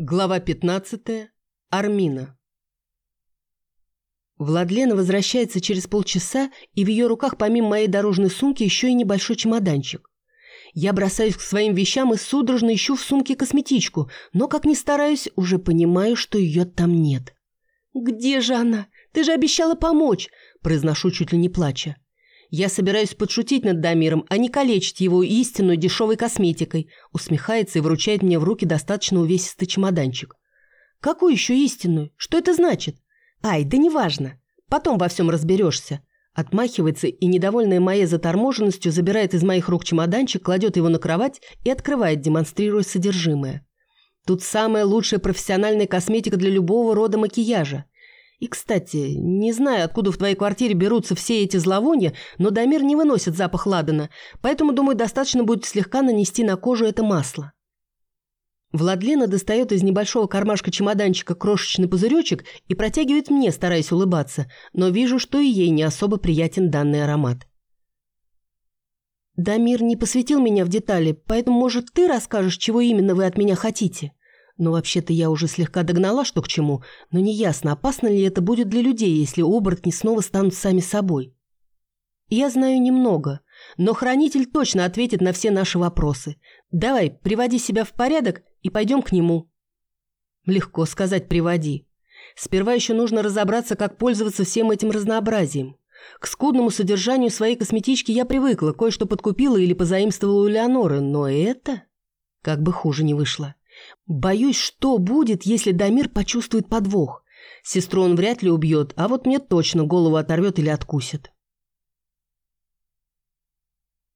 Глава 15. Армина. Владлена возвращается через полчаса, и в ее руках помимо моей дорожной сумки еще и небольшой чемоданчик. Я бросаюсь к своим вещам и судорожно ищу в сумке косметичку, но, как ни стараюсь, уже понимаю, что ее там нет. «Где же она? Ты же обещала помочь!» – произношу чуть ли не плача. Я собираюсь подшутить над Дамиром, а не калечить его истинную дешевой косметикой. Усмехается и вручает мне в руки достаточно увесистый чемоданчик. Какую еще истинную? Что это значит? Ай, да неважно. Потом во всем разберешься. Отмахивается и, недовольная моей заторможенностью, забирает из моих рук чемоданчик, кладет его на кровать и открывает, демонстрируя содержимое. Тут самая лучшая профессиональная косметика для любого рода макияжа. И, кстати, не знаю, откуда в твоей квартире берутся все эти зловония, но Дамир не выносит запах ладана, поэтому, думаю, достаточно будет слегка нанести на кожу это масло. Владлена достает из небольшого кармашка чемоданчика крошечный пузыречек и протягивает мне, стараясь улыбаться, но вижу, что и ей не особо приятен данный аромат. «Дамир не посвятил меня в детали, поэтому, может, ты расскажешь, чего именно вы от меня хотите?» Но вообще-то я уже слегка догнала, что к чему, но неясно, опасно ли это будет для людей, если оборотни снова станут сами собой. Я знаю немного, но хранитель точно ответит на все наши вопросы. Давай, приводи себя в порядок и пойдем к нему. Легко сказать «приводи». Сперва еще нужно разобраться, как пользоваться всем этим разнообразием. К скудному содержанию своей косметички я привыкла, кое-что подкупила или позаимствовала у Леоноры, но это... Как бы хуже не вышло. Боюсь, что будет, если Дамир почувствует подвох. Сестру он вряд ли убьет, а вот мне точно голову оторвет или откусит.